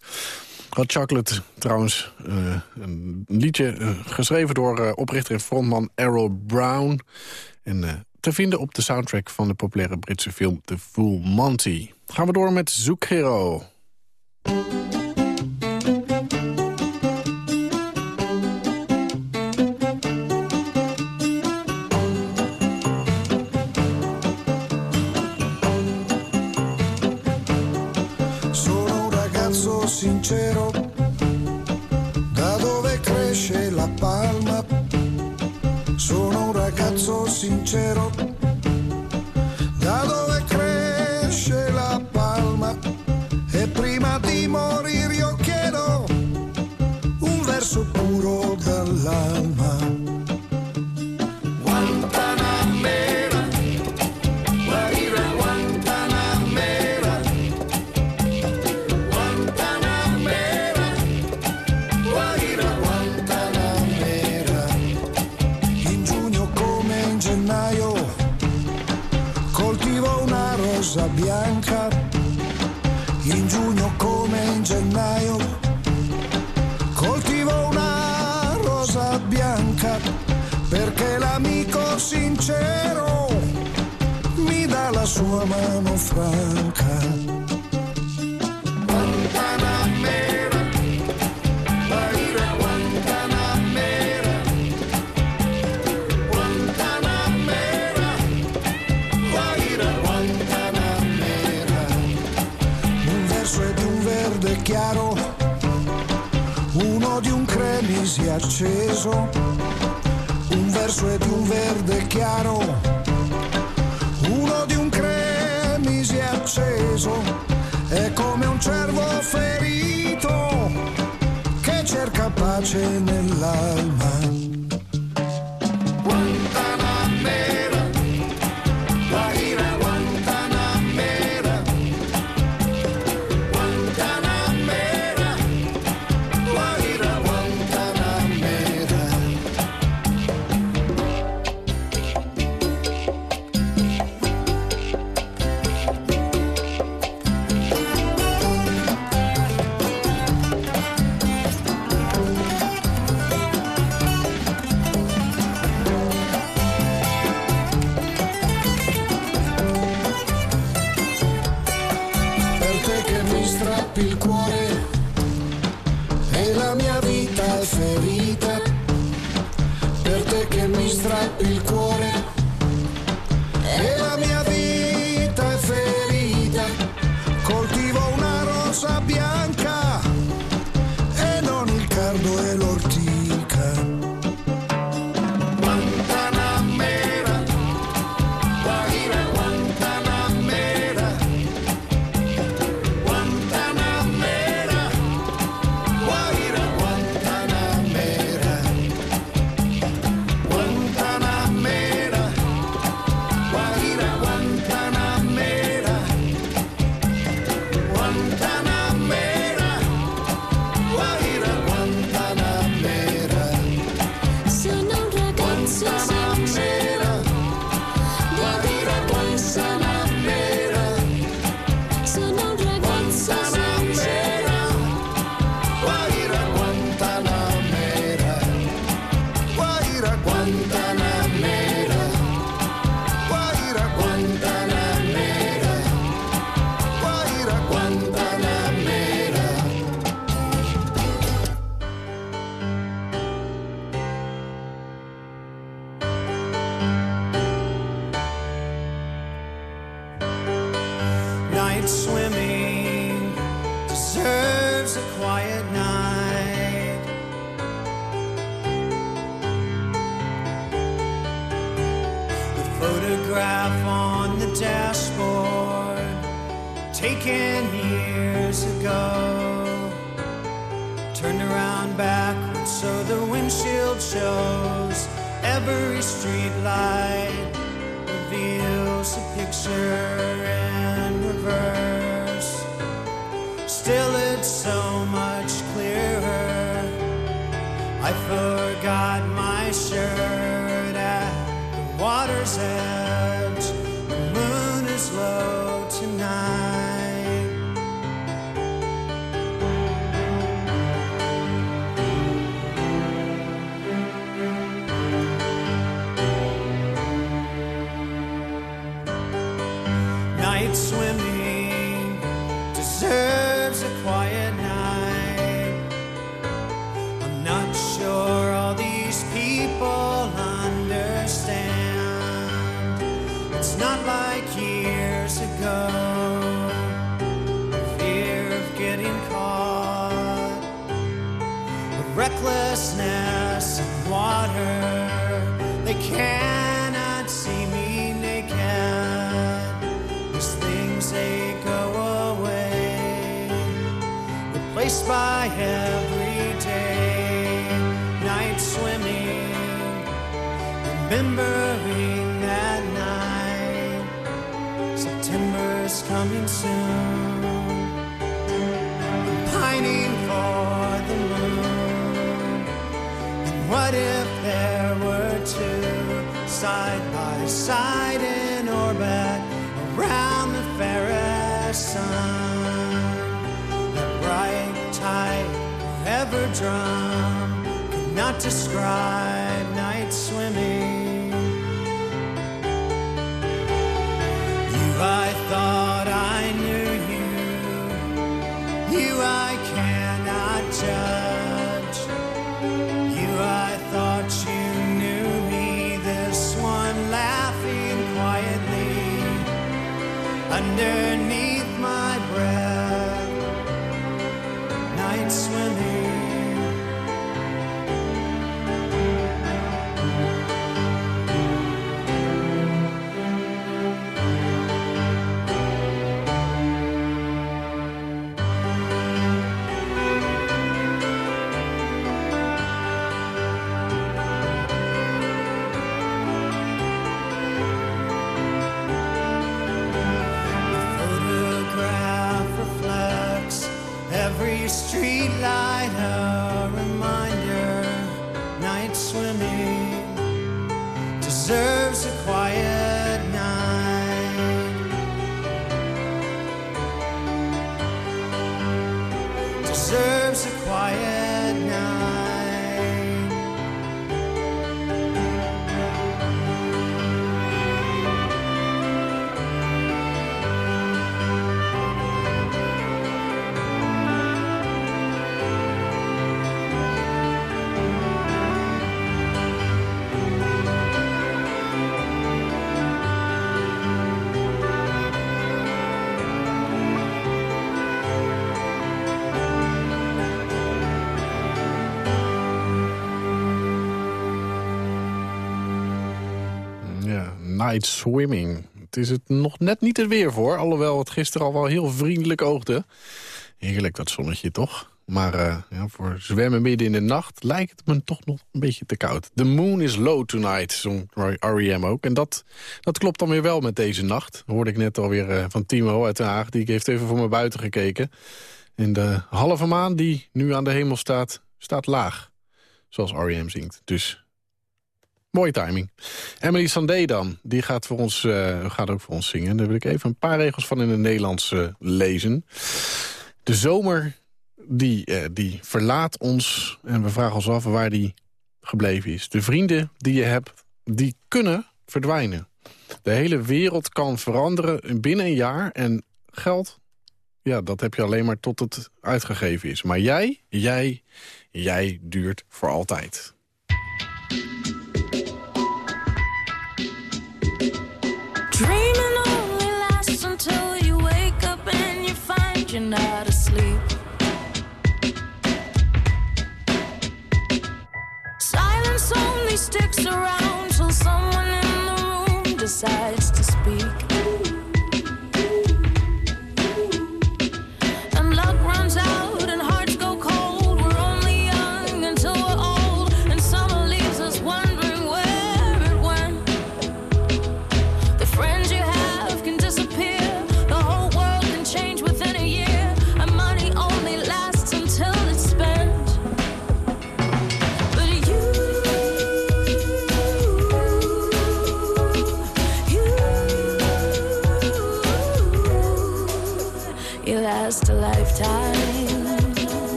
Hot Chocolate, trouwens, eh, een liedje geschreven door oprichter en frontman Errol Brown. En te vinden op de soundtrack van de populaire Britse film The Full Monty. Gaan we door met Zoekhero. 心却 taken years ago. Turned around backwards so the windshield shows every street light reveals a picture in reverse. Still, it's so much clearer. I forgot my shirt at the water's edge. remembering that night. September's coming soon. I'm pining for the moon. And what if there were two side by side in orbit around the fairest sun? That bright tide ever drum not describe night swimming. Night swimming. Het is het nog net niet het weer voor. Alhoewel het gisteren al wel heel vriendelijk oogde. Heerlijk dat zonnetje toch? Maar eh, ja, voor zwemmen midden in de nacht lijkt het me toch nog een beetje te koud. The moon is low tonight, zong R.E.M. ook. En dat, dat klopt dan weer wel met deze nacht. Hoorde ik net alweer uh, van Timo uit Den Haag. Die heeft even voor me buiten gekeken. En de halve maan die nu aan de hemel staat, staat laag. Zoals R.E.M. zingt. Dus Mooie timing. Emily Sandé dan, die gaat, voor ons, eh, gaat ook voor ons zingen. Daar wil ik even een paar regels van in het Nederlands eh, lezen. De zomer, die, eh, die verlaat ons en we vragen ons af waar die gebleven is. De vrienden die je hebt, die kunnen verdwijnen. De hele wereld kan veranderen binnen een jaar en geld... Ja, dat heb je alleen maar tot het uitgegeven is. Maar jij, jij, jij duurt voor altijd. Sticks around till someone in the room decides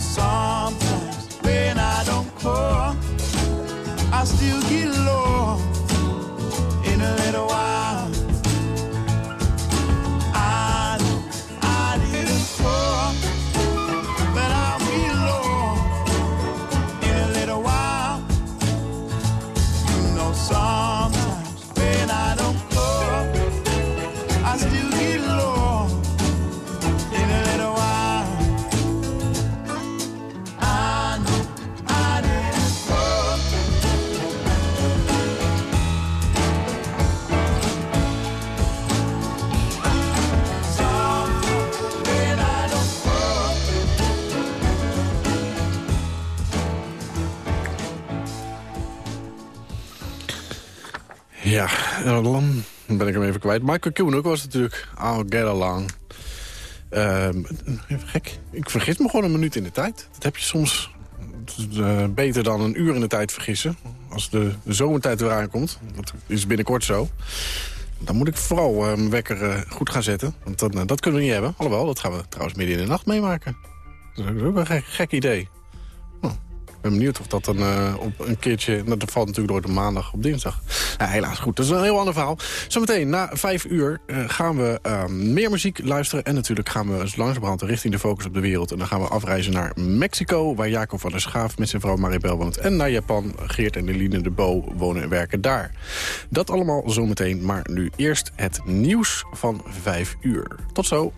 sometimes when I don't call, I still get Dan ben ik hem even kwijt. Michael Kuhn ook was natuurlijk. I'll get along. Ehm, even gek. Ik vergis me gewoon een minuut in de tijd. Dat heb je soms eh, beter dan een uur in de tijd vergissen. Als de, zomertijd weer aankomt. Dat is binnenkort zo. Dan moet ik vooral eh, mijn wekker eh, goed gaan zetten. Want dat, nou, dat kunnen we niet hebben. Alhoewel, dat gaan we trouwens midden in de nacht meemaken. Dat is ook een gek, gek idee. Ben benieuwd of dat dan eh, op een keertje... Dat valt natuurlijk door de maandag op dinsdag. Nou, helaas goed, dat is een heel ander verhaal. Zometeen na vijf uur eh, gaan we eh, meer muziek luisteren... en natuurlijk gaan we langzamerhand richting de focus op de wereld. En dan gaan we afreizen naar Mexico... waar Jacob van der Schaaf met zijn vrouw Maribel woont. En naar Japan, Geert en Eline de Bo wonen en werken daar. Dat allemaal zometeen, maar nu eerst het nieuws van vijf uur. Tot zo.